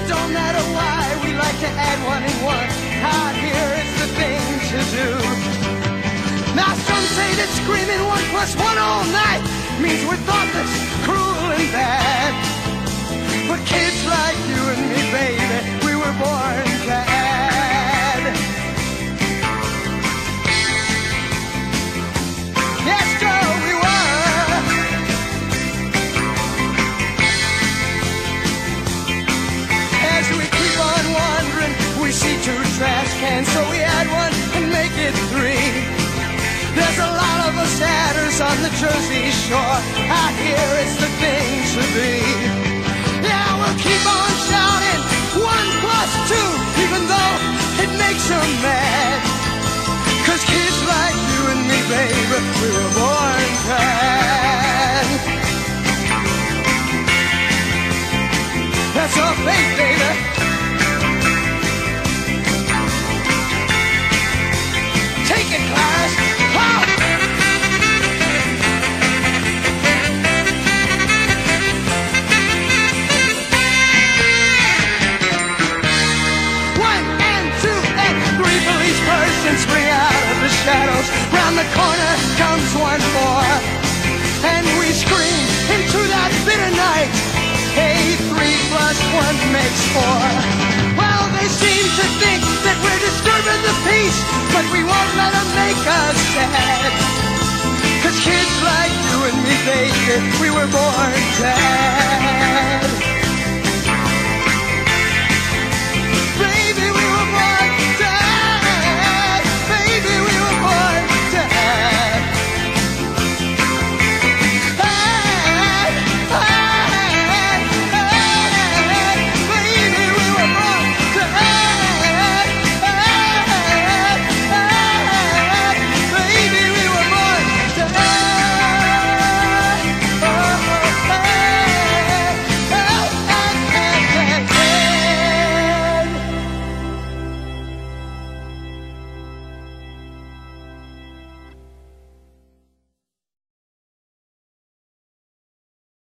It don't matter why we like to add one and one. Out here, it's the thing to do. Now some say that screaming one plus one all night means we're thoughtless, cruel, and bad. But kids like Jersey Shore. I hear it's the the corner comes one more. And we scream into that bitter night. Hey, three plus one makes four. Well, they seem to think that we're disturbing the peace, but we won't let them make us sad. Cause kids like you and me, baby, we were born to